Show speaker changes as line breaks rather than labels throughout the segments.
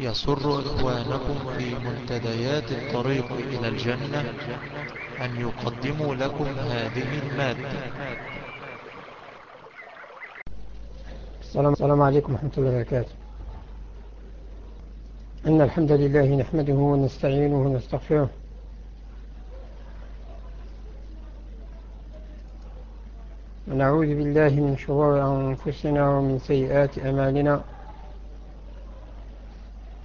يسر إخوانكم في منتديات الطريق إلى الجنة أن يقدموا لكم هذه المادة.
السلام, عليكم ورحمة الله وبركاته. إن الحمد لله نحمده ونستعينه ونستغفره. ونعوذ بالله من شرور أنفسنا ومن سيئات أمالنا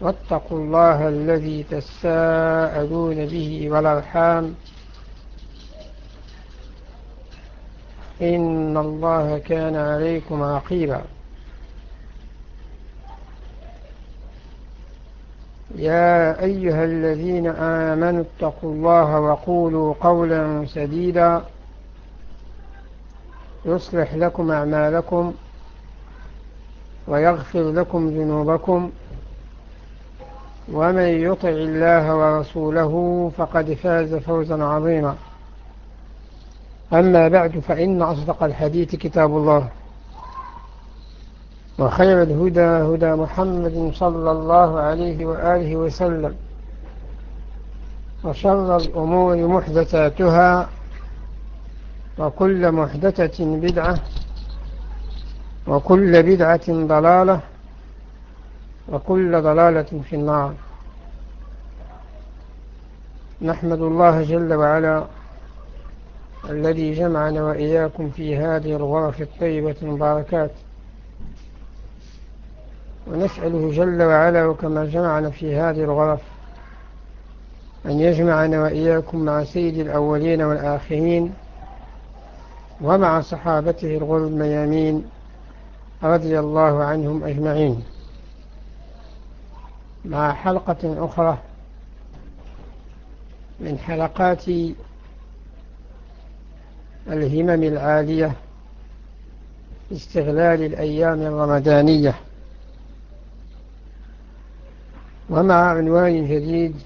واتقوا الله الذي تساءلون به والأرحام. إن الله كان عليكم عقيبا. يا أيها الذين آمنوا اتقوا الله وقولوا قولا سديدا. يصلح لكم أعمالكم ويغفر لكم ذنوبكم. ومن يطع الله ورسوله فقد فاز فوزا عظيما. أما بعد فإن أصدق الحديث كتاب الله وخير الهدى هدى محمد صلى الله عليه وآله وسلم وشر الأمور محدثاتها وكل محدثة بدعة وكل بدعة ضلالة وكل ضلالة في النار. نحمد الله جل وعلا الذي جمعنا وإياكم في هذه الغرف الطيبة المباركات. ونسأله جل وعلا وكما جمعنا في هذه الغرف أن يجمعنا وإياكم مع سيد الأولين والآخرين ومع صحابته الغر الميامين رضي الله عنهم أجمعين. مع حلقة أخرى من حلقات الهمم العالية استغلال الأيام الرمضانية. ومع عنوان جديد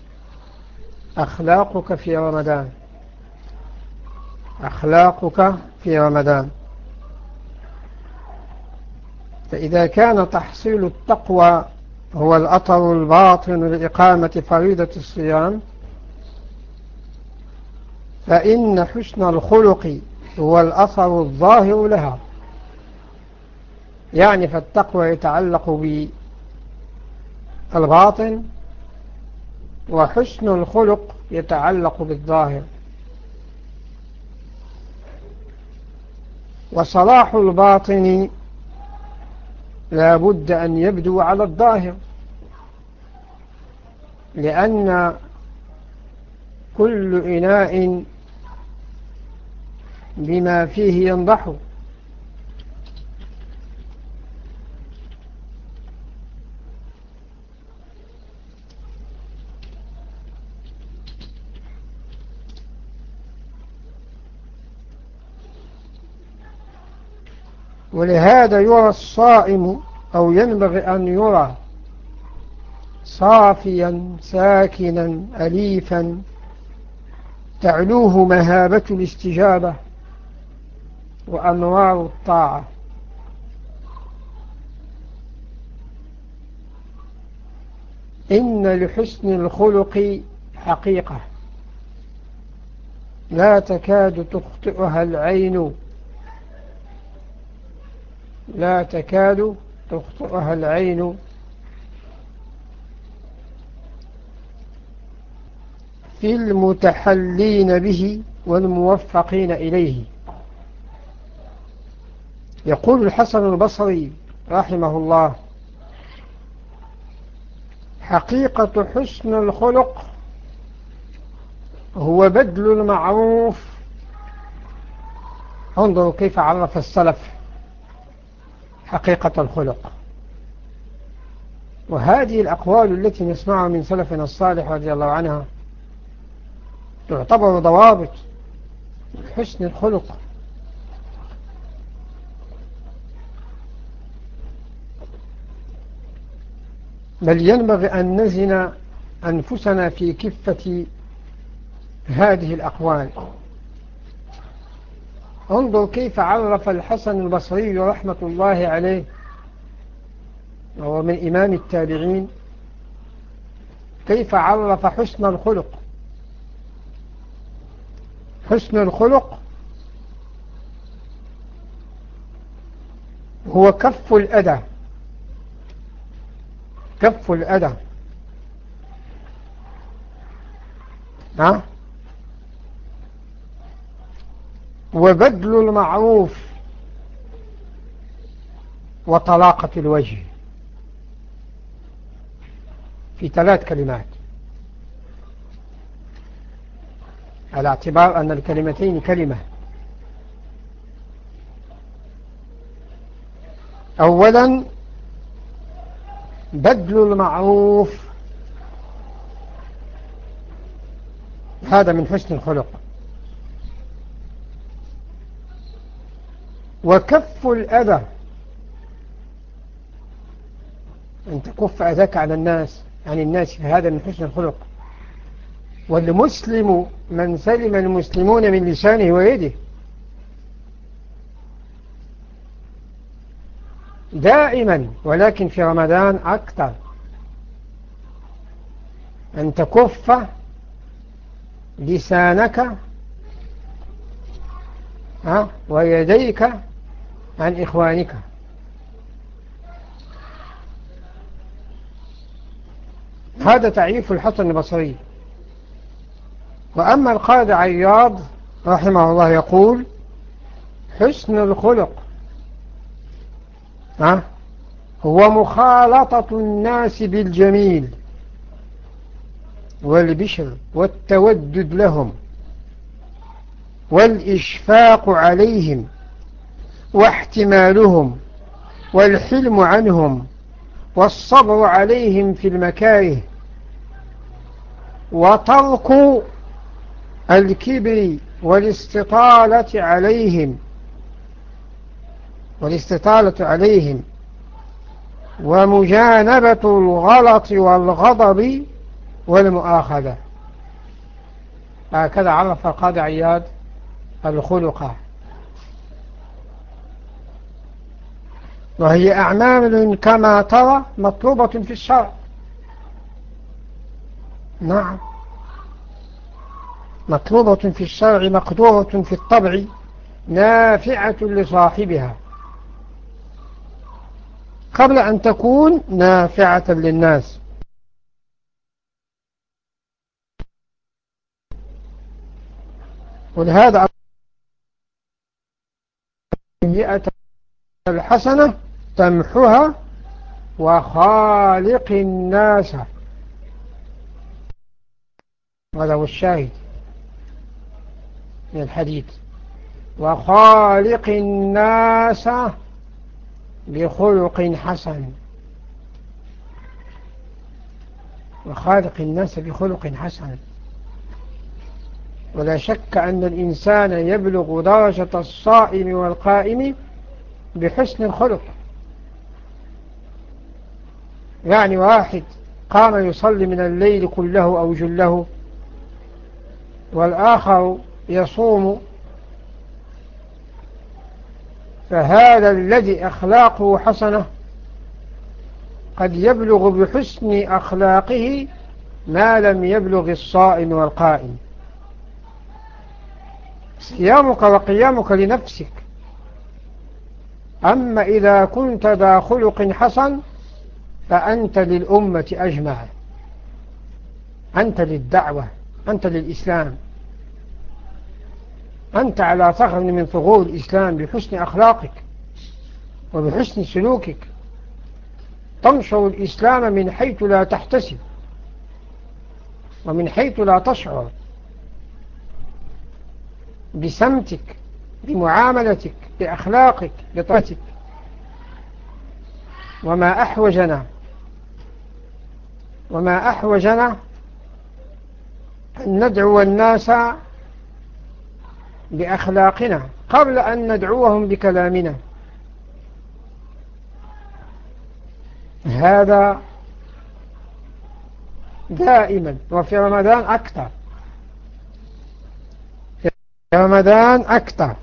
أخلاقك في رمضان. أخلاقك في رمضان. فإذا كان تحصيل التقوى هو الأطر الباطن لإقامة فريضة الصيام. فإن حسن الخلق هو الأثر الظاهر لها. يعني فالتقوى يتعلق بالباطن وحسن الخلق يتعلق بالظاهر. وصلاح الباطن لا بد أن يبدو على الظاهر لأن كل إناء بما فيه ينضح. ولهذا يرى الصائم أو ينبغي أن يرى صافيا ساكنا أليفا تعلوه مهابة الاستجابة وأنوار الطاعة. إن لحسن الخلق حقيقة. لا تكاد تخطئها العين. لا تكاد تخطئها العين. في المتحلين به والموفقين إليه. يقول الحسن البصري رحمه الله حقيقة حسن الخلق هو بدل المعروف. انظروا كيف عرف السلف. حقيقة الخلق. وهذه الأقوال التي نسمعها من سلفنا الصالح رضي الله عنها تعتبر ضوابط حسن الخلق. بل ينبغي أن نزن أنفسنا في كفة هذه الأقوال. انظر كيف عرف الحسن البصري رحمة الله عليه. وهو من إمام التابعين. كيف عرف حسن الخلق؟ حسن الخلق هو كف الأذى. كف الأذى. ها؟ وبذل المعروف وطلاقة الوجه. في ثلاث كلمات. على اعتبار أن الكلمتين كلمة. أولا بذل المعروف. هذا من حسن الخلق. وكف الأذى. أن تكف أذاك على الناس عن الناس هذا من حسن الخلق. والمسلم من سلم المسلمون من لسانه ويده. دائما ولكن في رمضان أكثر. أن تكف لسانك ويديك عن إخوانك. هذا تعريف الحسن البصري. وأما القاضي عياض رحمه الله يقول حسن الخلق. ها؟ هو مخالطة الناس بالجميل والبشر والتودد لهم والإشفاق عليهم. واحتمالهم والحلم عنهم والصبر عليهم في المكاره وترك الكبر والاستطالة عليهم والاستطالة عليهم ومجانبة الغلط والغضب والمؤاخذة. هكذا عرف القاضي عياد الخلق. وهي أعمال كما ترى مطلوبة في الشرع. نعم. مطلوبة في الشرع مقدورة في الطبع نافعة لصاحبها. قبل أن تكون نافعة للناس. ولهذا الحسنة تمحها وخالق الناس. هذا هو الشاهد من الحديث. وخالق الناس بخلق حسن. وخالق الناس بخلق حسن. ولا شك أن الإنسان يبلغ درجة الصائم والقائم بحسن الخلق. يعني واحد قام يصلي من الليل كله أو جله والآخر يصوم. فهذا الذي أخلاقه حسنة قد يبلغ بحسن أخلاقه ما لم يبلغ الصائم والقائم. صيامك وقيامك لنفسك. أما إذا كنت ذا خلق حسن فأنت للأمة أجمع. أنت للدعوة أنت للإسلام. أنت على ثغر من ثغور الإسلام بحسن أخلاقك وبحسن سلوكك. تنشر الإسلام من حيث لا تحتسب ومن حيث لا تشعر. بسمتك بمعاملتك بأخلاقك بطاعتك. وما أحوجنا وما أحوجنا أن ندعو الناس بأخلاقنا قبل أن ندعوهم بكلامنا. هذا دائما وفي رمضان أكثر. في رمضان أكثر.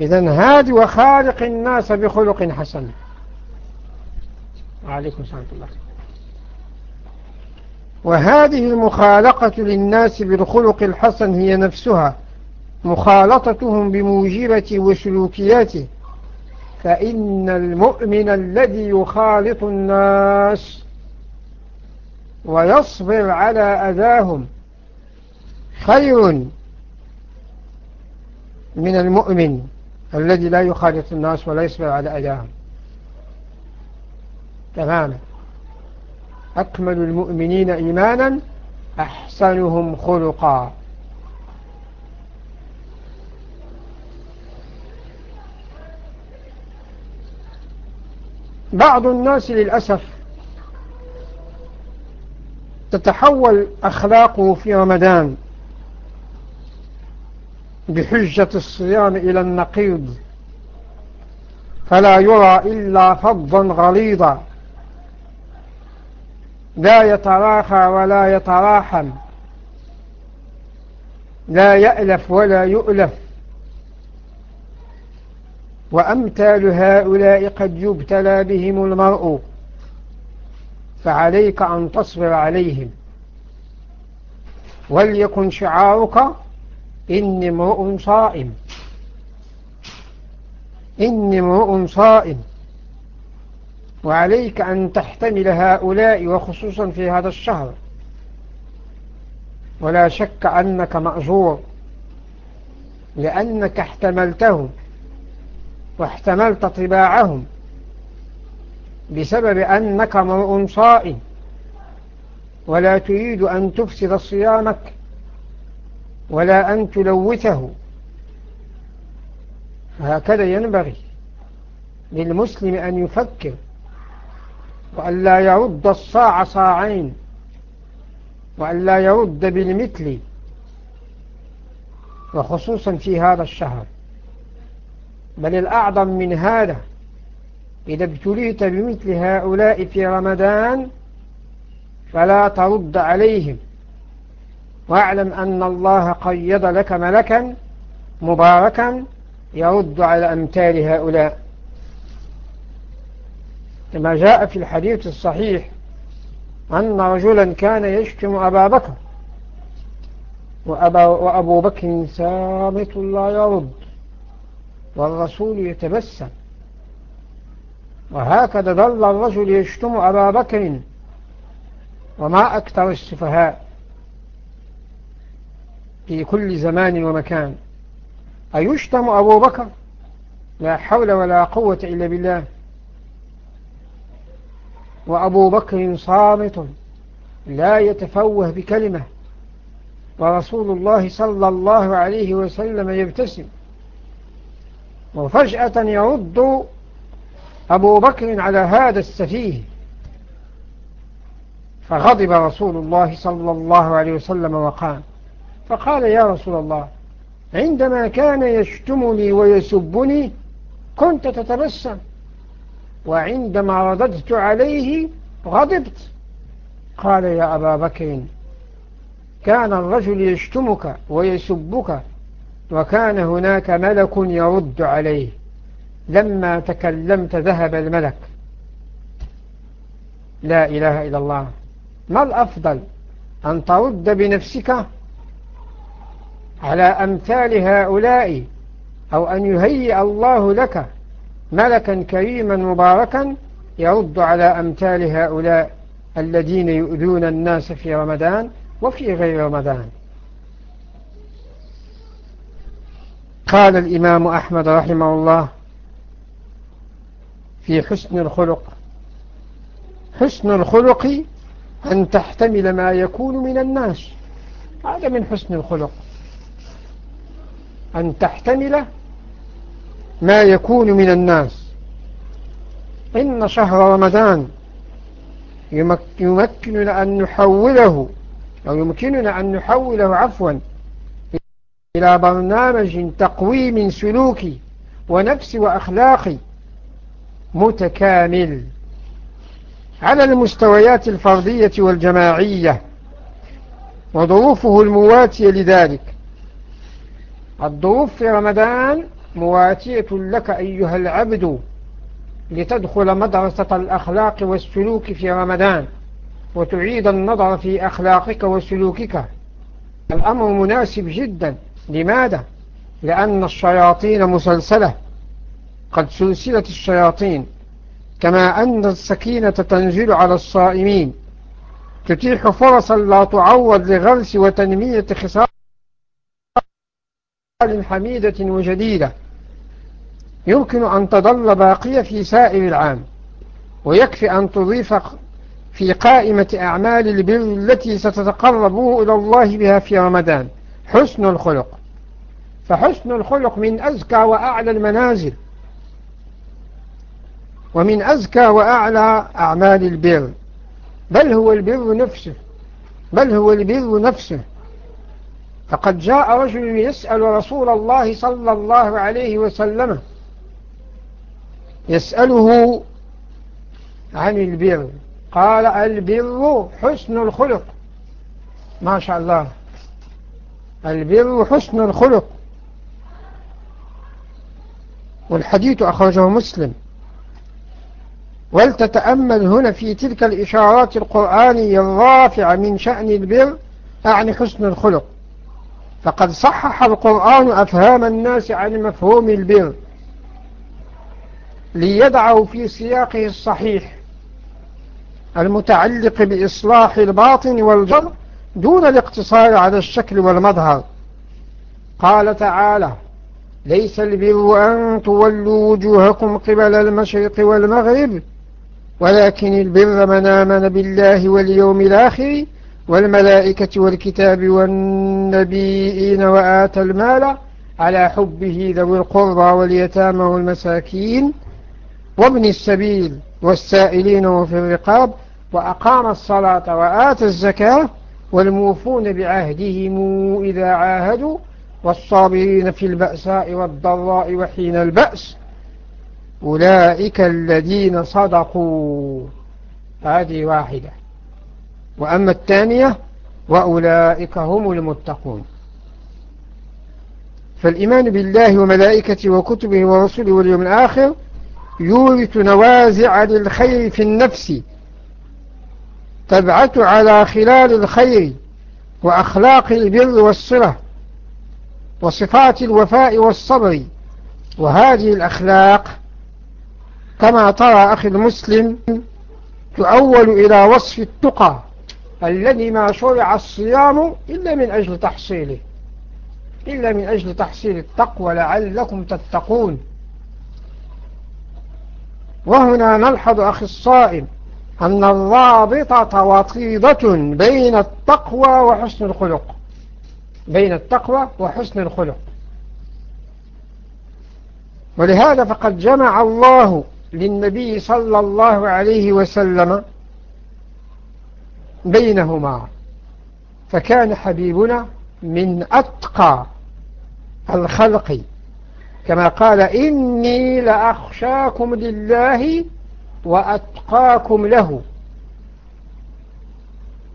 إذا هاد وخالق الناس بخلق حسن. وعليكم السلام الله. وهذه المخالقة للناس بالخلق الحسن هي نفسها مخالطتهم بموجبة وسلوكياته. فإن المؤمن الذي يخالط الناس ويصبر على أذاهم خير من المؤمن الذي لا يخالط الناس ولا يصبر على أذاهم. تماما. أكمل المؤمنين إيمانا أحسنهم خلقا. بعض الناس للأسف تتحول أخلاقه في رمضان بحجة الصيام إلى النقيض فلا يرى إلا فضا غليظا. لا يتراخى ولا يتراحم. لا يألف ولا يؤلف. وأمثال هؤلاء قد يبتلى بهم المرء. فعليك أن تصبر عليهم. وليكن شعارك إني امرؤ صائم. إني امرؤ صائم. وعليك أن تحتمل هؤلاء وخصوصا في هذا الشهر. ولا شك أنك مأجور لأنك احتملتهم واحتملت طباعهم بسبب أنك مرء صائم ولا تريد أن تفسد صيامك ولا أن تلوثه. هكذا ينبغي للمسلم أن يفكر وأن لا يرد الصاع صاعين وأن لا يرد بالمثل وخصوصا في هذا الشهر. بل الأعظم من هذا إذا ابتليت بمثل هؤلاء في رمضان فلا ترد عليهم. واعلم أن الله قيد لك ملكا مباركا يرد على أمثال هؤلاء. كما جاء في الحديث الصحيح أن رجلا كان يشتم أبا بكر وأبا وأبو بكر ثابت لا يرد والرسول يتبسم. وهكذا ظل الرجل يشتم أبا بكر وما أكثر السفهاء في كل زمان ومكان. أيشتم أبو بكر؟ لا حول ولا قوة إلا بالله. وأبو بكر صامت لا يتفوه بكلمة. ورسول الله صلى الله عليه وسلم يبتسم. وفجأة يرد أبو بكر على هذا السفيه. فغضب رسول الله صلى الله عليه وسلم وقال فقال يا رسول الله عندما كان يشتمني ويسبني كنت تتبسم. وعندما رددت عليه غضبت. قال يا أبا بكر كان الرجل يشتمك ويسبك وكان هناك ملك يرد عليه. لما تكلمت ذهب الملك. لا إله إلا الله. ما الأفضل؟ أن ترد بنفسك على أمثال هؤلاء أو أن يهيئ الله لك ملكا كريما مباركا يرد على أمثال هؤلاء الذين يؤذون الناس في رمضان وفي غير رمضان. قال الإمام أحمد رحمه الله في حسن الخلق حسن الخلق أن تحتمل ما يكون من الناس. هذا من حسن الخلق. أن تحتمل ما يكون من الناس. إن شهر رمضان يمكننا أن نحوله أو يمكننا أن نحوله عفوا إلى برنامج تقويم سلوكي ونفسي وأخلاقي متكامل على المستويات الفردية والجماعية وظروفه المواتية لذلك. الظروف في رمضان مواتية لك أيها العبد لتدخل مدرسة الأخلاق والسلوك في رمضان وتعيد النظر في أخلاقك وسلوكك. الأمر مناسب جدا. لماذا؟ لأن الشياطين مسلسلة. قد سلسلت الشياطين كما أن السكينة تنزل على الصائمين. تتيح فرصا لا تعوض لغرس وتنمية خصال حميدة وجديدة. يمكن أن تظل باقية في سائر العام ويكفي أن تضيف في قائمة أعمال البر التي ستتقربوا إلى الله بها في رمضان. حسن الخلق. فحسن الخلق من أزكى وأعلى المنازل ومن أزكى وأعلى أعمال البر. بل هو البر نفسه بل هو البر نفسه. فقد جاء رجل يسأل رسول الله صلى الله عليه وسلم يسأله عن البر. قال البر حسن الخلق. ما شاء الله. البر حسن الخلق. والحديث أخرجه مسلم. ولتتأمل هنا في تلك الإشارات القرآنية الرافعة من شأن البر أعني حسن الخلق. فقد صحح القرآن أفهام الناس عن مفهوم البر. ليدعه في سياقه الصحيح المتعلق بإصلاح الباطن والجر دون الاقتصار على الشكل والمظهر. قال تعالى ليس البر أن تولوا وجوهكم قبل المشرق والمغرب ولكن البر من آمن بالله واليوم الآخر والملائكة والكتاب والنبيين وآتى المال على حبه ذوي القربى واليتامى والمساكين وابن السبيل والسائلين وفي الرقاب وأقام الصلاة وآتى الزكاة والموفون بعهدهم إذا عاهدوا والصابرين في البأساء والضراء وحين البأس أولئك الذين صدقوا. هذه واحدة. وأما الثانية وأولئك هم المتقون. فالإيمان بالله وملائكته وكتبه ورسوله واليوم الآخر يورث نوازع للخير في النفس تبعث على خلال الخير وأخلاق البر والصلة وصفات الوفاء والصبر وهذه الأخلاق كما ترى أخي المسلم تؤول إلى وصف التقى الذي ما شرع الصيام إلا من أجل تحصيله إلا من أجل تحصيل التقوى لعلكم تتقون. وهنا نلحظ أخي الصائم أن الرابطة وطيدة بين التقوى وحسن الخلق. بين التقوى وحسن الخلق. ولهذا فقد جمع الله للنبي صلى الله عليه وسلم بينهما. فكان حبيبنا من أتقى الخلق. كما قال إني لأخشاكم لله وأتقاكم له.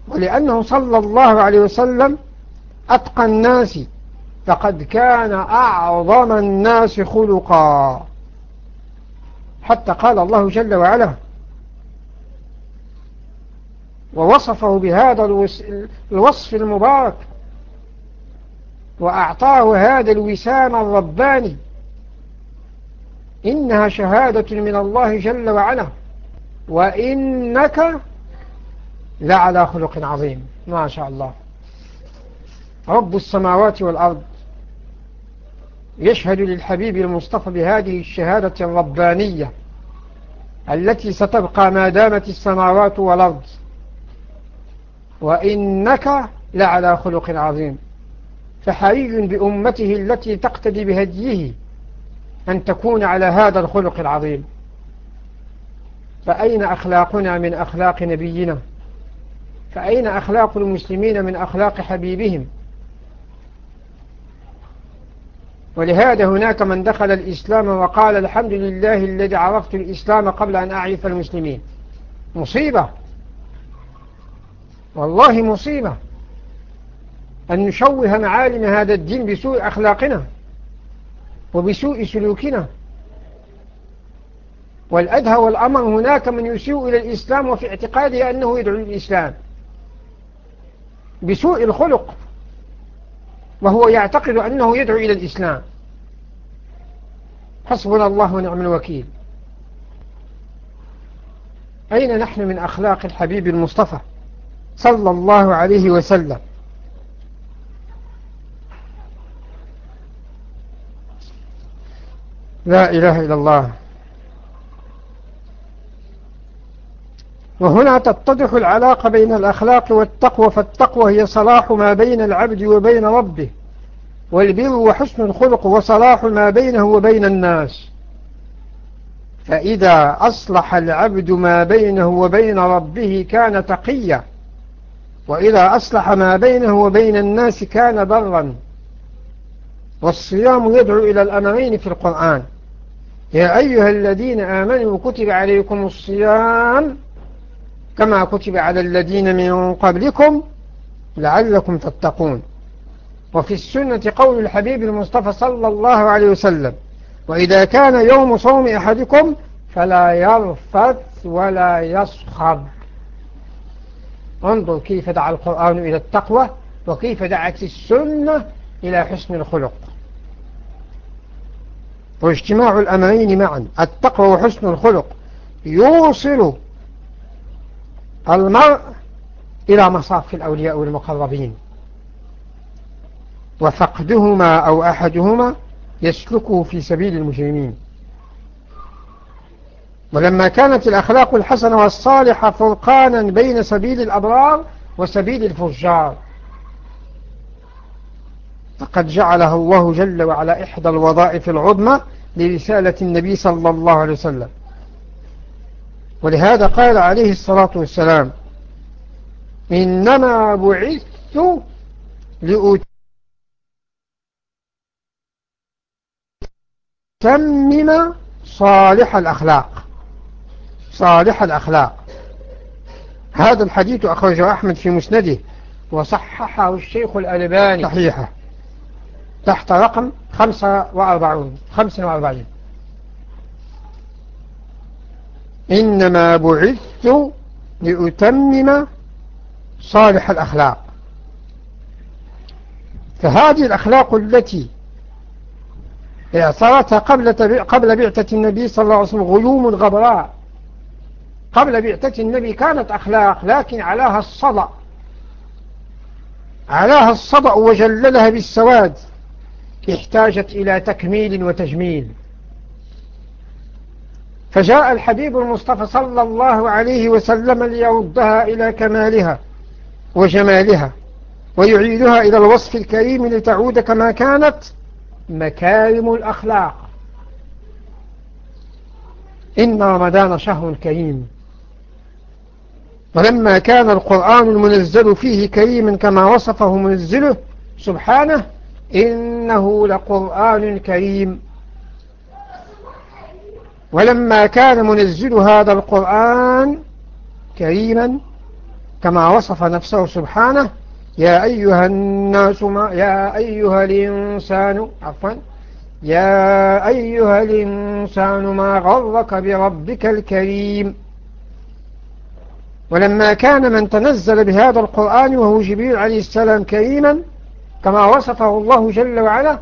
ولأنه صلى الله عليه وسلم أتقى الناس فقد كان أعظم الناس خلقا. حتى قال الله جل وعلا ووصفه بهذا الوصف المبارك وأعطاه هذا الوسام الرباني. إنها شهادة من الله جل وعلا. وإنك لعلى خلق عظيم. ما شاء الله. رب السماوات والأرض. يشهد للحبيب المصطفى بهذه الشهادة الربانية التي ستبقى ما دامت السماوات والأرض. وإنك لعلى خلق عظيم. فحري بأمته التي تقتدي بهديه أن تكون على هذا الخلق العظيم. فأين أخلاقنا من أخلاق نبينا؟ فأين أخلاق المسلمين من أخلاق حبيبهم؟ ولهذا هناك من دخل الإسلام وقال الحمد لله الذي عرفت الإسلام قبل أن أعرف المسلمين. مصيبة. والله مصيبة. أن نشوه معالم هذا الدين بسوء أخلاقنا. وبسوء سلوكنا. والأدهى والأمر هناك من يسيء إلى الإسلام وفي اعتقاده أنه يدعو الإسلام بسوء الخلق وهو يعتقد أنه يدعو إلى الإسلام. حسبنا الله ونعم الوكيل. أين نحن من أخلاق الحبيب المصطفى صلى الله عليه وسلم؟ لا إله إلا الله. وهنا تتضح العلاقة بين الأخلاق والتقوى فالتقوى هي صلاح ما بين العبد وبين ربه والبر وحسن الخلق وصلاح ما بينه وبين الناس. فإذا أصلح العبد ما بينه وبين ربه كان تقيا وإذا أصلح ما بينه وبين الناس كان برا. والصيام يدعو إلى الأمرين في القرآن. يا أيها الذين آمنوا كتب عليكم الصيام كما كتب على الذين من قبلكم لعلكم تتقون. وفي السنة قول الحبيب المصطفى صلى الله عليه وسلم وإذا كان يوم صوم أحدكم فلا يرفث ولا يصخب انظر كيف دعا القرآن إلى التقوى وكيف دعت السنة إلى حسن الخلق. واجتماع الأمرين معا التقوى وحسن الخلق يوصل المرء إلى مصاف الأولياء والمقربين. وفقدهما أو أحدهما يسلكه في سبيل المجرمين. ولما كانت الأخلاق الحسنة والصالحة فرقانا بين سبيل الأبرار وسبيل الفجار. فقد جعلها الله جل وعلا إحدى الوظائف العظمى لرسالة النبي صلى الله عليه وسلم. ولهذا قال عليه الصلاة والسلام إنما بعثت لأتمم صالح الأخلاق. صالح الأخلاق. هذا الحديث أخرجه أحمد في مسنده وصححه الشيخ الألباني. صحيحة. تحت رقم 45 45 إنما بعثت لأتمم صالح الأخلاق. فهذه الأخلاق التي اعترتها قبل قبل بعثة النبي صلى الله عليه وسلم غيوم غبراء. قبل بعثة النبي كانت أخلاق لكن علاها الصدأ. علاها الصدأ وجللها بالسواد. احتاجت إلى تكميل وتجميل. فجاء الحبيب المصطفى صلى الله عليه وسلم ليردها إلى كمالها وجمالها ويعيدها إلى الوصف الكريم لتعود كما كانت مكارم الأخلاق. إن رمضان شهر كريم. ولما كان القرآن المنزل فيه كريما كما وصفه منزله سبحانه إنه لقرآن كريم. ولما كان منزل هذا القرآن كريما كما وصف نفسه سبحانه يا أيها الناس ما يا أيها الإنسان عفوا يا أيها الإنسان ما غرك بربك الكريم. ولما كان من تنزل بهذا القرآن وهو جبريل عليه السلام كريما كما وصفه الله جل وعلا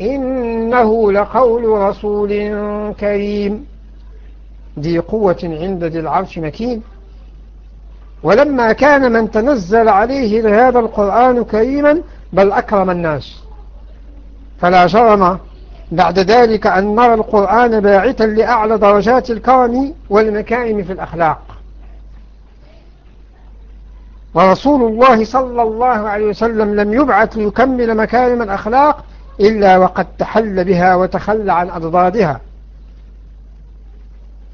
إنه لقول رسول كريم. ذي قوة عند ذي العرش مكين. ولما كان من تنزل عليه هذا القرآن كريما بل أكرم الناس. فلا جرم بعد ذلك أن نرى القرآن باعثا لأعلى درجات الكرم والمكائم في الأخلاق. ورسول الله صلى الله عليه وسلم لم يبعث ليكمل مكارم الأخلاق إلا وقد تحل بها وتخلى عن أضدادها.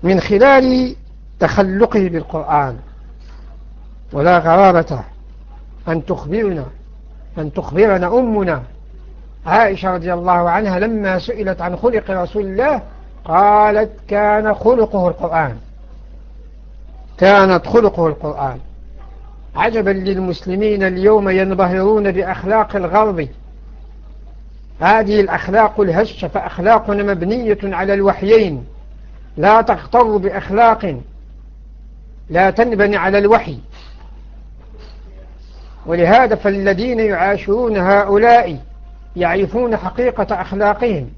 من خلال تخلقه بالقرآن ولا غرابة أن تخبرنا أن تخبرنا أمنا. عائشة رضي الله عنها لما سئلت عن خلق رسول الله قالت كان خلقه القرآن. كانت خلقه القرآن. عجبا للمسلمين اليوم ينبهرون بأخلاق الغرب. هذه الأخلاق الهشة فأخلاقنا مبنية على الوحيين. لا تغتر بأخلاق. لا تنبني على الوحي. ولهذا فالذين يعاشرون هؤلاء يعرفون حقيقة أخلاقهم.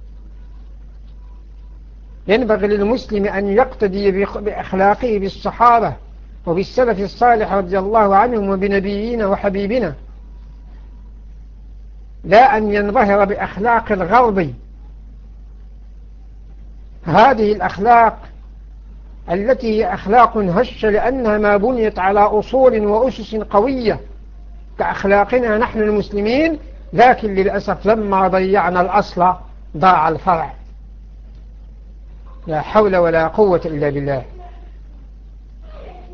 ينبغي للمسلم أن يقتدي بأخلاقه بالصحابة. وبالسلف الصالح رضي الله عنهم وبنبينا وحبيبنا لا أن ينبهر بأخلاق الغرب. هذه الأخلاق التي هي أخلاق هشة لأنها ما بنيت على أصول وأسس قوية. كأخلاقنا نحن المسلمين لكن للأسف لما ضيعنا الأصل ضاع الفرع. لا حول ولا قوة إلا بالله.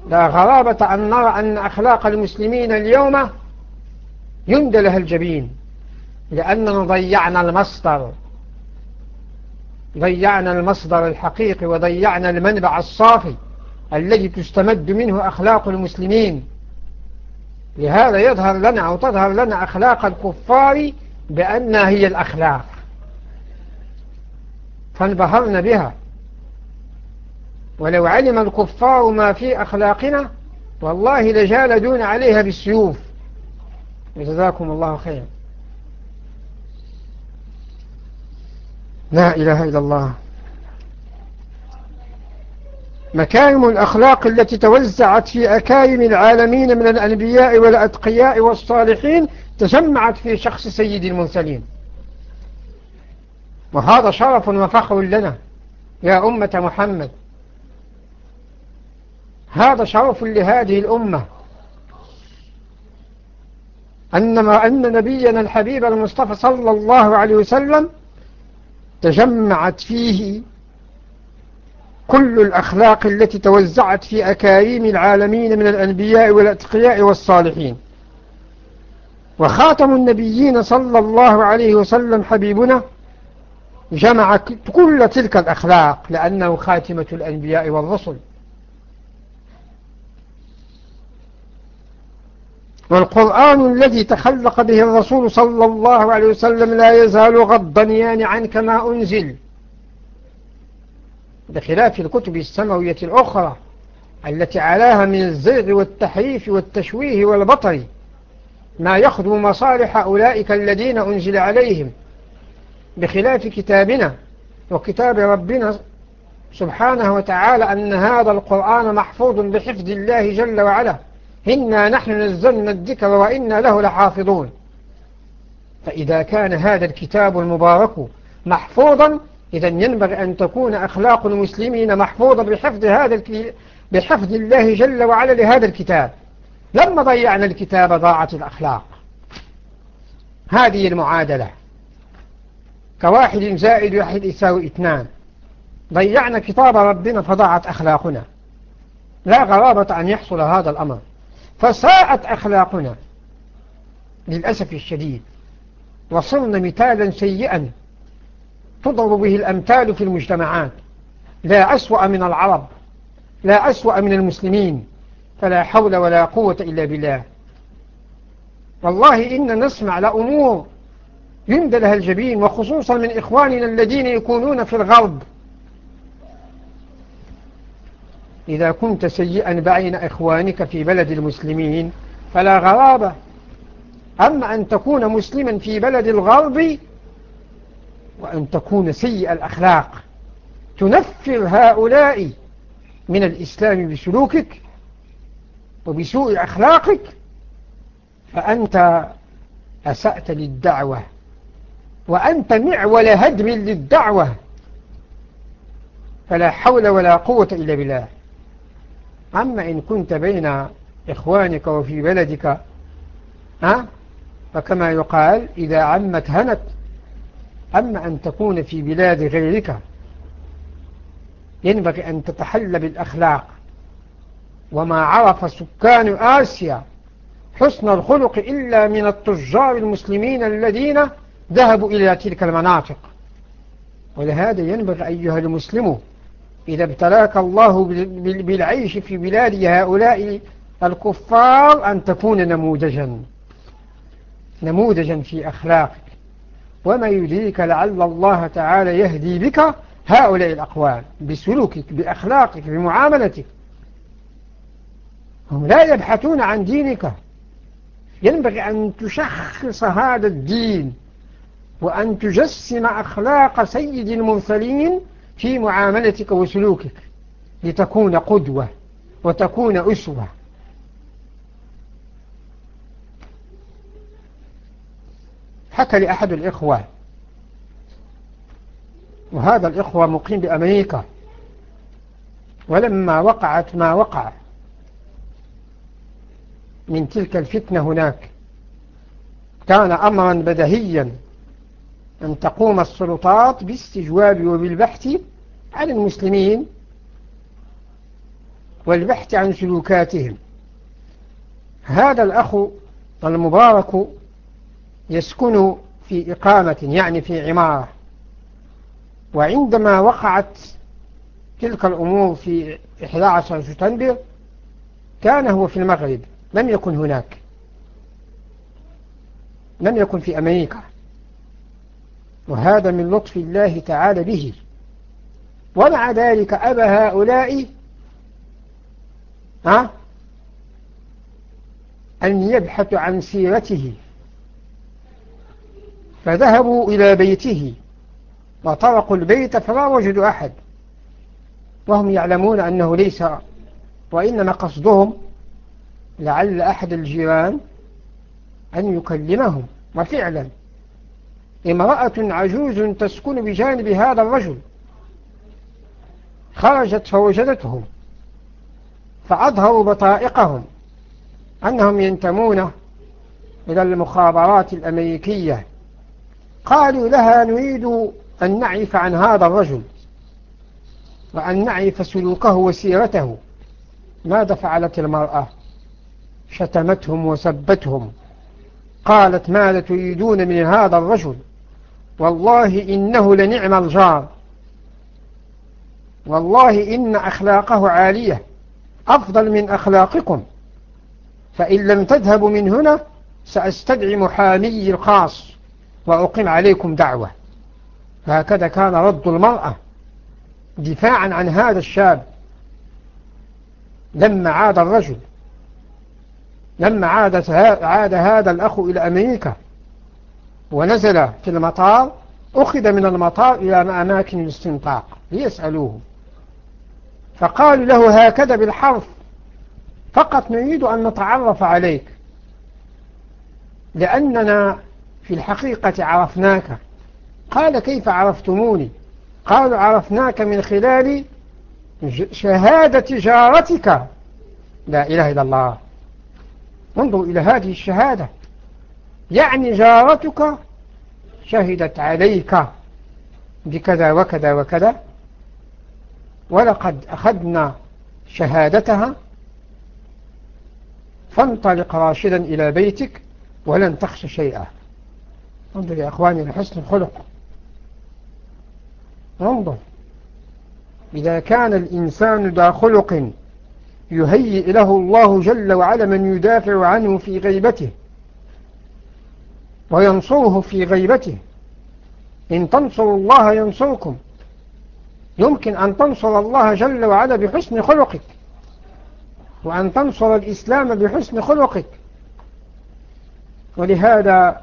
لا غرابة أن نرى أن أخلاق المسلمين اليوم يندى لها الجبين لأننا ضيعنا المصدر. ضيعنا المصدر الحقيقي وضيعنا المنبع الصافي الذي تستمد منه أخلاق المسلمين. لهذا يظهر لنا أو تظهر لنا أخلاق الكفار بأنها هي الأخلاق. فانبهرنا بها. ولو علم الكفار ما في أخلاقنا والله لجالدون عليها بالسيوف. جزاكم الله خيرا. لا إله إلا الله. مكارم الأخلاق التي توزعت في أكارم العالمين من الأنبياء والأتقياء والصالحين تجمعت في شخص سيد المرسلين. وهذا شرف وفخر لنا. يا أمة محمد هذا شرف لهذه الأمة. أنما أن نبينا الحبيب المصطفى صلى الله عليه وسلم تجمعت فيه كل الأخلاق التي توزعت في أكاريم العالمين من الأنبياء والأتقياء والصالحين. وخاتم النبيين صلى الله عليه وسلم حبيبنا جمع كل تلك الأخلاق لأنه خاتمة الأنبياء والرسل. والقرآن الذي تخلق به الرسول صلى الله عليه وسلم لا يزال غضا يعني عن كما أنزل. بخلاف الكتب السماوية الأخرى التي علاها من الزيغ والتحريف والتشويه والبطر ما يخدم مصالح أولئك الذين أنزل عليهم. بخلاف كتابنا وكتاب ربنا سبحانه وتعالى أن هذا القرآن محفوظ بحفظ الله جل وعلا. إنا نحن نزلنا الذكر وإنا له لحافظون. فإذا كان هذا الكتاب المبارك محفوظا إذا ينبغي أن تكون أخلاق المسلمين محفوظة بحفظ هذا بحفظ الله جل وعلا لهذا الكتاب. لما ضيعنا الكتاب ضاعت الأخلاق. هذه المعادلة. كواحد زائد واحد يساوي اثنان. ضيعنا كتاب ربنا فضاعت أخلاقنا. لا غرابة أن يحصل هذا الأمر. فساءت أخلاقنا. للأسف الشديد. وصلنا مثالا سيئا تضرب به الأمثال في المجتمعات. لا أسوأ من العرب. لا أسوأ من المسلمين. فلا حول ولا قوة إلا بالله. والله إن نسمع لأمور يندى لها الجبين وخصوصا من إخواننا الذين يكونون في الغرب. إذا كنت سيئا بين إخوانك في بلد المسلمين فلا غرابة. أما أن تكون مسلما في بلد الغرب وأن تكون سيء الأخلاق تنفر هؤلاء من الإسلام بسلوكك وبسوء أخلاقك فأنت أسأت للدعوة وأنت معول هدم للدعوة. فلا حول ولا قوة إلا بالله. أما إن كنت بين إخوانك وفي بلدك ها؟ فكما يقال إذا عمت هنت أما أن تكون في بلاد غيرك ينبغي أن تتحلى بالأخلاق. وما عرف سكان آسيا حسن الخلق إلا من التجار المسلمين الذين ذهبوا إلى تلك المناطق. ولهذا ينبغي أيها المسلم إذا ابتلاك الله بالعيش في بلاد هؤلاء الكفار أن تكون نموذجا نموذجا في أخلاقك وما يدريك لعل الله تعالى يهدي بك هؤلاء الأقوال بسلوكك بأخلاقك بمعاملتك. هم لا يبحثون عن دينك. ينبغي أن تشخص هذا الدين وأن تجسم أخلاق سيد المرسلين في معاملتك وسلوكك لتكون قدوة وتكون أسوة. حكى لأحد الإخوة. وهذا الإخوة مقيم بأمريكا. ولما وقعت ما وقع. من تلك الفتنة هناك. كان أمرا بدهيا أن تقوم السلطات باستجواب وبالبحث عن المسلمين والبحث عن سلوكاتهم. هذا الأخ المبارك يسكن في إقامة يعني في عمارة. وعندما وقعت تلك الأمور في 11 سبتمبر كان هو في المغرب. لم يكن هناك. لم يكن في أمريكا. وهذا من لطف الله تعالى به. ومع ذلك أبى هؤلاء ها؟ أن يبحثوا عن سيرته. فذهبوا إلى بيته. وطرقوا البيت فلا وجدوا أحد. وهم يعلمون أنه ليس وإنما قصدهم لعل أحد الجيران أن يكلمهم. وفعلا امرأة عجوز تسكن بجانب هذا الرجل. خرجت فوجدتهم فأظهروا بطائقهم أنهم ينتمون إلى المخابرات الأمريكية. قالوا لها نريد أن نعرف عن هذا الرجل وأن نعرف سلوكه وسيرته. ماذا فعلت المرأة؟ شتمتهم وسبتهم. قالت ماذا تريدون من هذا الرجل والله إنه لنعم الجار. والله إن أخلاقه عالية أفضل من أخلاقكم. فإن لم تذهبوا من هنا سأستدعي محامي الخاص وأقيم عليكم دعوة. هكذا كان رد المرأة دفاعا عن هذا الشاب. لما عاد الرجل لما عاد, عاد هذا الأخ إلى أمريكا ونزل في المطار أخذ من المطار إلى أماكن الاستنطاق ليسألوه. فقالوا له هكذا بالحرف. فقط نريد أن نتعرف عليك. لأننا في الحقيقة عرفناك. قال كيف عرفتموني؟ قالوا عرفناك من خلال شهادة جارتك. لا إله إلا الله. انظروا إلى هذه الشهادة. يعني جارتك شهدت عليك بكذا وكذا وكذا. ولقد أخذنا شهادتها. فانطلق راشدا إلى بيتك ولن تخش شيئا. انظر يا أخواني لحسن الخلق. انظر. إذا كان الإنسان ذا خلق يهيئ له الله جل وعلا من يدافع عنه في غيبته وينصره في غيبته. إن تنصروا الله ينصركم. يمكن أن تنصر الله جل وعلا بحسن خلقك. وأن تنصر الإسلام بحسن خلقك. ولهذا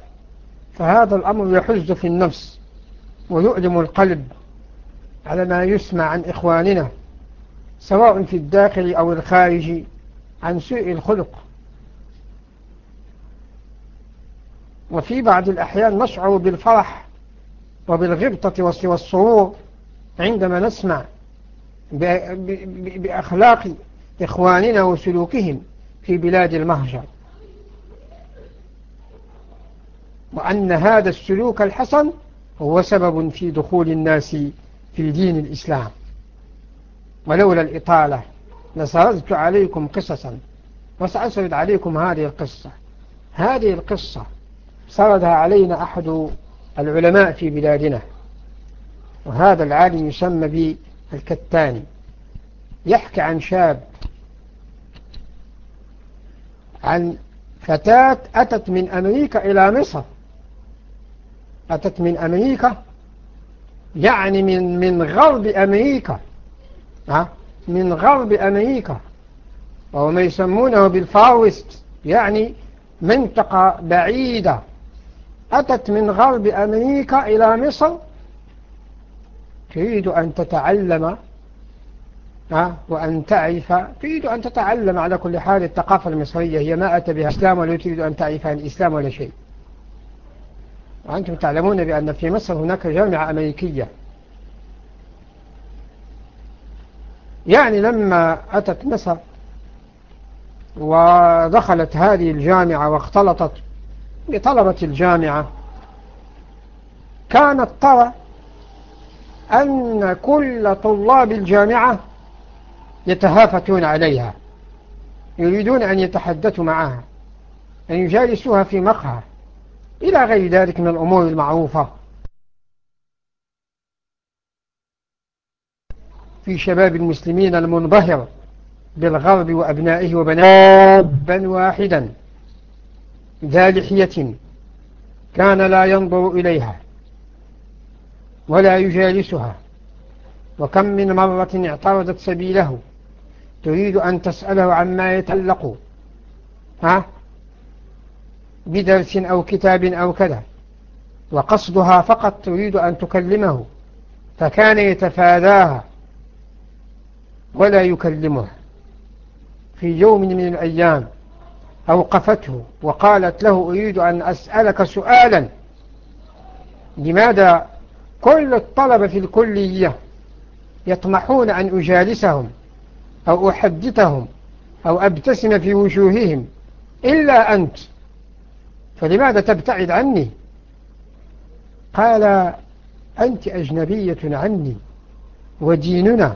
فهذا الأمر يحز في النفس ويؤلم القلب على ما يسمع عن إخواننا سواء في الداخل أو الخارج عن سوء الخلق. وفي بعض الأحيان نشعر بالفرح وبالغبطة والسرور عندما نسمع بأخلاق إخواننا وسلوكهم في بلاد المهجر. وأن هذا السلوك الحسن هو سبب في دخول الناس في دين الإسلام. ولولا الإطالة لسردت عليكم قصصا وسأسرد عليكم هذه القصة. هذه القصة سردها علينا أحد العلماء في بلادنا. وهذا العالم يسمى بالكتاني. يحكي عن شاب عن فتاة أتت من أمريكا إلى مصر. أتت من أمريكا يعني من من غرب أمريكا ها؟ من غرب أمريكا. وهو ما يسمونه بالفاوست يعني منطقة بعيدة. أتت من غرب أمريكا إلى مصر تريد أن تتعلم وأن تعرف تريد أن تتعلم على كل حال الثقافة المصرية هي ما أتى بها إسلام ولا تريد أن تعرف عن الإسلام ولا شيء. وأنتم تعلمون بأن في مصر هناك جامعة أمريكية. يعني لما أتت مصر ودخلت هذه الجامعة واختلطت بطلبة الجامعة كانت ترى أن كل طلاب الجامعة يتهافتون عليها يريدون أن يتحدثوا معها أن يجالسوها في مقهى إلى غير ذلك من الأمور المعروفة. في شباب المسلمين المنبهر بالغرب وأبنائه وبنابا واحدا ذا لحية كان لا ينظر إليها. ولا يجالسها. وكم من مرة اعترضت سبيله تريد أن تسأله عما يتعلق ها بدرس أو كتاب أو كذا وقصدها فقط تريد أن تكلمه فكان يتفاداها ولا يكلمه. في يوم من الأيام أوقفته وقالت له أريد أن أسألك سؤالا لماذا كل الطلبة في الكلية يطمحون أن أجالسهم أو أحدثهم أو أبتسم في وجوههم إلا أنت. فلماذا تبتعد عني؟ قال أنت أجنبية عني وديننا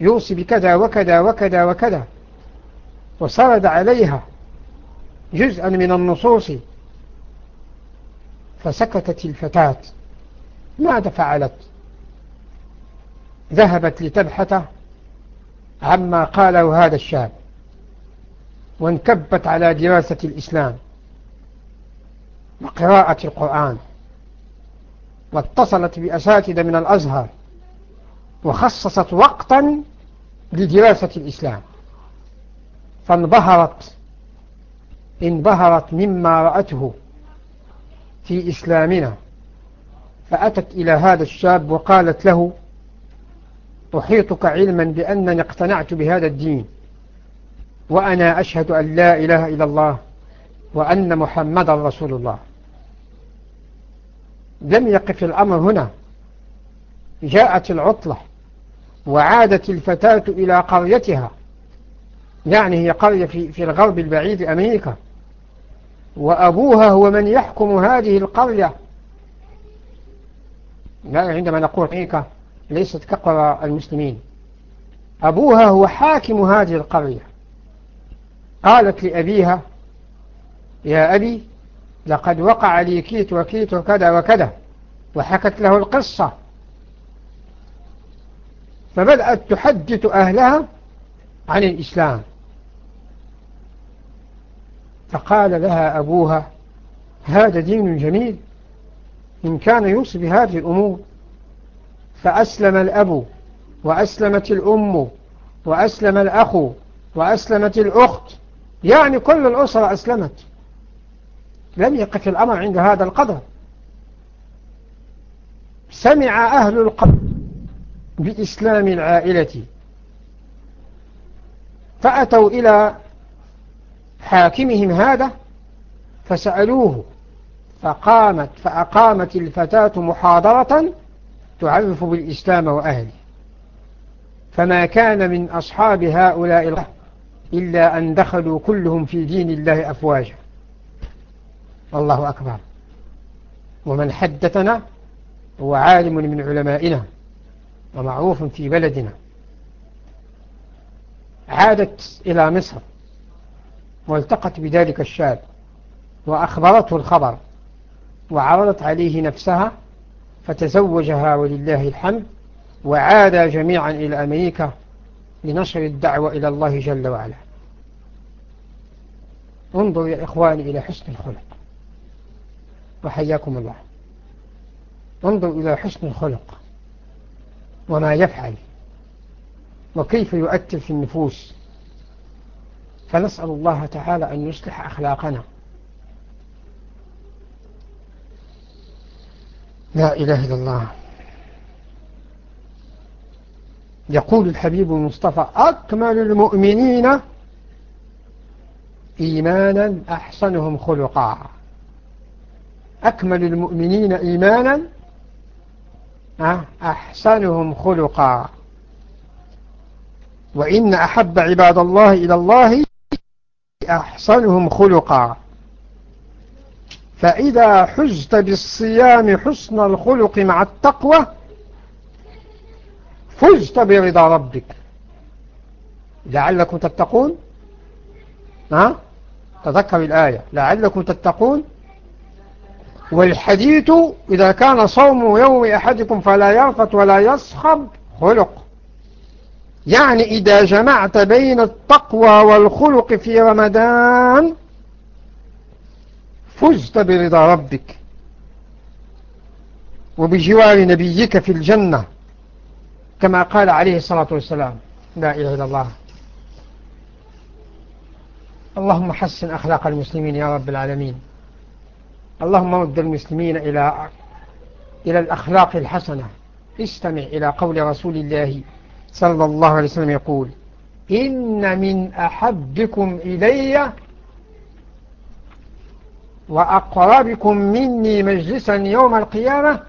يوصي بكذا وكذا وكذا وكذا وسرد عليها جزءا من النصوص فسكتت الفتاة. ماذا فعلت؟ ذهبت لتبحث عما قاله هذا الشاب وانكبت على دراسة الإسلام وقراءة القرآن واتصلت بأساتذة من الأزهر وخصصت وقتا لدراسة الإسلام. فانبهرت انبهرت مما رأته في إسلامنا. فأتت إلى هذا الشاب وقالت له أحيطك علما بأنني اقتنعت بهذا الدين وأنا أشهد أن لا إله إلا الله وأن محمد رسول الله. لم يقف الأمر هنا. جاءت العطلة وعادت الفتاة إلى قريتها. يعني هي قرية في, في الغرب البعيد أمريكا. وأبوها هو من يحكم هذه القرية. عندما نقول أمريكا ليست كقرى المسلمين. أبوها هو حاكم هذه القرية. قالت لأبيها يا أبي لقد وقع لي كيت وكيت وكذا وكذا وحكت له القصة. فبدأت تحدث أهلها عن الإسلام. فقال لها أبوها هذا دين جميل إن كان يوصي بهذه الأمور فأسلم الأب وأسلمت الأم وأسلم الأخ وأسلمت الأخت يعني كل الأسرة أسلمت. لم يقف الأمر عند هذا القدر. سمع أهل القبر بإسلام العائلة فأتوا إلى حاكمهم هذا فسألوه فقامت فأقامت الفتاة محاضرة تعرف بالإسلام وأهله. فما كان من أصحاب هؤلاء إلا أن دخلوا كلهم في دين الله أفواجا. الله أكبر. ومن حدثنا هو عالم من علمائنا ومعروف في بلدنا. عادت إلى مصر والتقت بذلك الشاب وأخبرته الخبر. وعرضت عليه نفسها فتزوجها ولله الحمد وعاد جميعا إلى أمريكا لنشر الدعوة إلى الله جل وعلا. انظروا يا إخواني إلى حسن الخلق. وحياكم الله. انظروا إلى حسن الخلق وما يفعل وكيف يؤثر في النفوس. فنسأل الله تعالى أن يصلح أخلاقنا. لا إله إلا الله. يقول الحبيب المصطفى أكمل المؤمنين إيمانا أحسنهم خلقا. أكمل المؤمنين إيمانا أحسنهم خلقا. وإن أحب عباد الله إلى الله أحسنهم خلقا. فإذا حزت بالصيام حسن الخلق مع التقوى فزت برضا ربك. لعلكم تتقون؟ ها؟ تذكر الآية. لعلكم تتقون؟ والحديث إذا كان صوم يوم أحدكم فلا يرفت ولا يصخب خلق. يعني إذا جمعت بين التقوى والخلق في رمضان فزت برضا ربك. وبجوار نبيك في الجنة. كما قال عليه الصلاة والسلام لا إله إلا الله. اللهم حسن أخلاق المسلمين يا رب العالمين. اللهم رد المسلمين إلى إلى الأخلاق الحسنة. استمع إلى قول رسول الله صلى الله عليه وسلم يقول إن من أحبكم إلي وأقربكم مني مجلسا يوم القيامة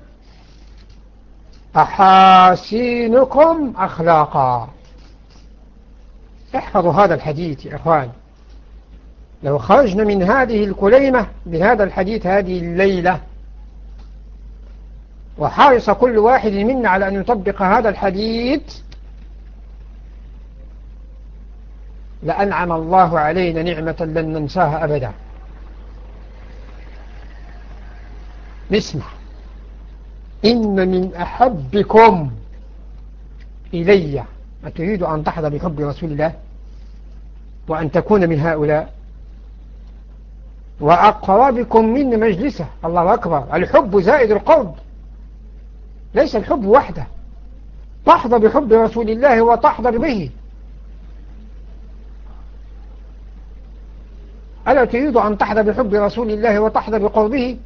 أحاسينكم أخلاقا. احفظوا هذا الحديث يا إخوان. لو خرجنا من هذه الكليمة بهذا الحديث هذه الليلة وحارس كل واحد منا على أن يطبق هذا الحديث لأنعم الله علينا نعمة لن ننساها أبدا. نسمع إن من أحبكم إلي. أتريد أن تحظى بحب رسول الله وأن تكون من هؤلاء. وأقربكم من مجلسه. الله أكبر. الحب زائد القرب. ليس الحب وحده. تحظى بحب رسول الله وتحضر به. ألا تريد أن تحظى بحب رسول الله وتحظى بقربه؟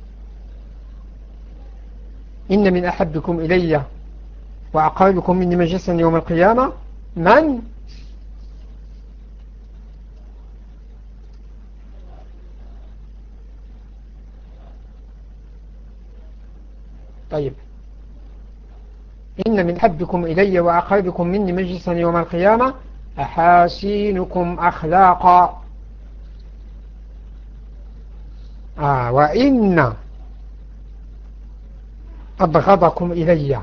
إن من أحبكم إلي وأقربكم مني مجلسا يوم القيامة. من؟ طيب. إن من حبكم إلي وأقربكم مني مجلسا يوم القيامة. أحاسينكم أخلاقا. آه وإن أبغضكم إلي.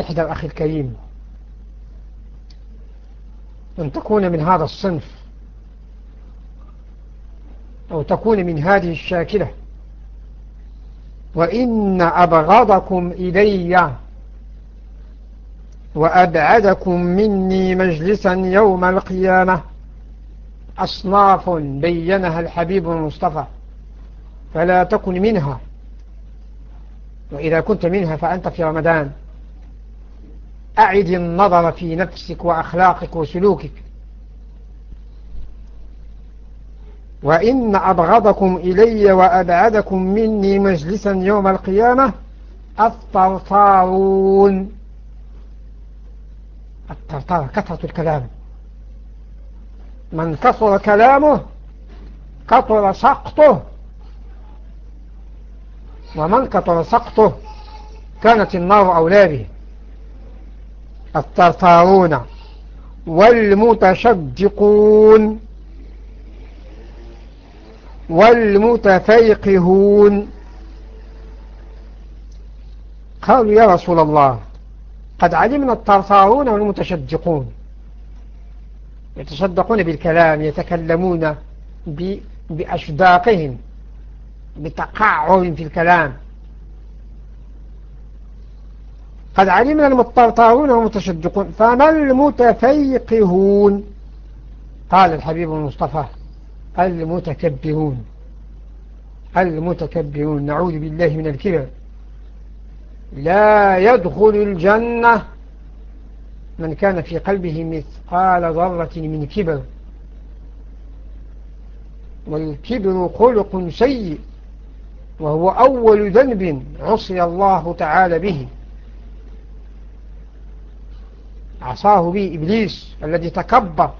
احذر أخي الكريم. أن تكون من هذا الصنف. أو تكون من هذه الشاكلة. وإن أبغضكم إلي. وأبعدكم مني مجلسا يوم القيامة. أصناف بينها الحبيب المصطفى. فلا تكن منها. وإذا كنت منها فأنت في رمضان. أعد النظر في نفسك وأخلاقك وسلوكك. وإن أبغضكم إلي وأبعدكم مني مجلسا يوم القيامة الطرطارون الطرطار كثرة الكلام. من كثر كلامه كثر سقطه ومن كثر سقطه كانت النار أولى به. الترطارون والمتشدقون والمتفيقهون. قالوا يا رسول الله قد علمنا الترطارون والمتشدقون. يتصدقون بالكلام يتكلمون بأشداقهم. بتقعر في الكلام. قد علمنا المطرطرون والمتشدقون فما المتفيقهون؟ قال الحبيب المصطفى المتكبرون المتكبرون نعوذ بالله من الكبر. لا يدخل الجنة من كان في قلبه مثقال ذرة من كبر. والكبر خلق سيء. وهو أول ذنب عصي الله تعالى به. عصاه به إبليس الذي تكبر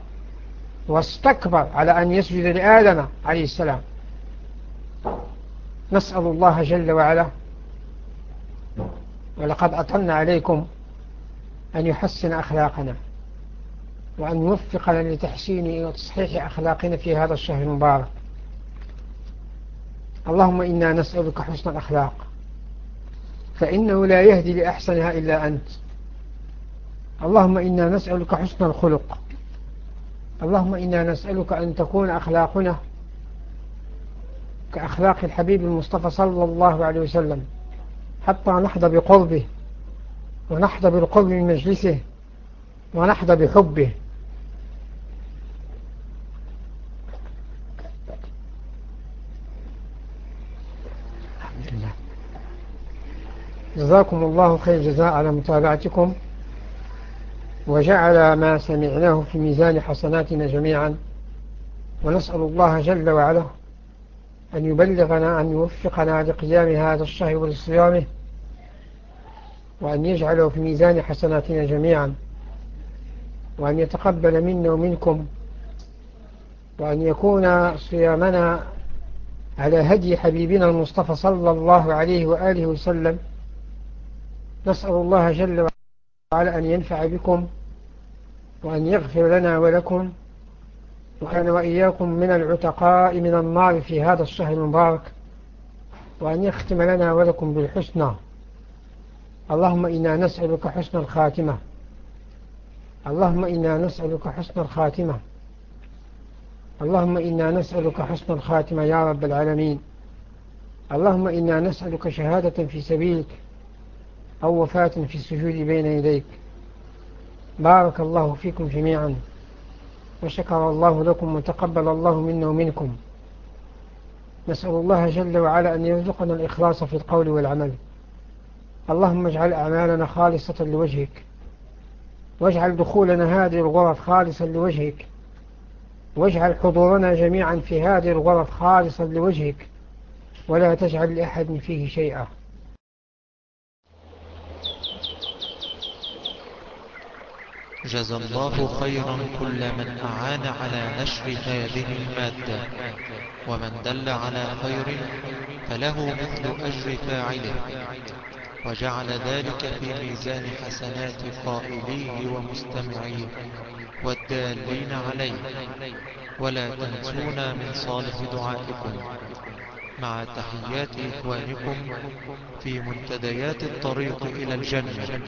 واستكبر على أن يسجد لآدم عليه السلام. نسأل الله جل وعلا ولقد أطلنا عليكم أن يحسن أخلاقنا وأن يوفقنا لتحسين وتصحيح أخلاقنا في هذا الشهر المبارك. اللهم إنا نسألك حسن الأخلاق. فإنه لا يهدي لأحسنها إلا أنت. اللهم إنا نسألك حسن الخلق. اللهم إنا نسألك أن تكون أخلاقنا كأخلاق الحبيب المصطفى صلى الله عليه وسلم. حتى نحظى بقربه ونحظى بالقرب من مجلسه ونحظى بحبه. جزاكم الله خير جزاء على متابعتكم وجعل ما سمعناه في ميزان حسناتنا جميعا ونسأل الله جل وعلا أن يبلغنا أن يوفقنا لقيام هذا الشهر ولصيامه وأن يجعله في ميزان حسناتنا جميعا وأن يتقبل منا ومنكم وأن يكون صيامنا على هدي حبيبنا المصطفى صلى الله عليه وآله وسلم. نسأل الله جل وعلا أن ينفع بكم وأن يغفر لنا ولكم وأن وإياكم من العتقاء من النار في هذا الشهر المبارك وأن يختم لنا ولكم بالحسنى. اللهم إنا نسألك حسن الخاتمة. اللهم إنا نسألك حسن الخاتمة. اللهم إنا نسألك حسن الخاتمة يا رب العالمين. اللهم إنا نسألك شهادة في سبيلك. أو وفاة في السجود بين يديك. بارك الله فيكم جميعا. وشكر الله لكم وتقبل الله منا ومنكم. نسأل الله جل وعلا أن يرزقنا الإخلاص في القول والعمل. اللهم اجعل أعمالنا خالصة لوجهك. واجعل دخولنا هذه الغرف خالصا لوجهك. واجعل حضورنا جميعا في هذه الغرف خالصا لوجهك. ولا تجعل لأحد فيه شيئا.
جزى الله خيرا كل من أعان على نشر هذه المادة ومن دل على خير فله مثل أجر فاعله. وجعل ذلك في ميزان حسنات قائليه ومستمعيه والدالين عليه. ولا تنسونا من صالح دعائكم. مع تحيات إخوانكم في منتديات الطريق إلى الجنة.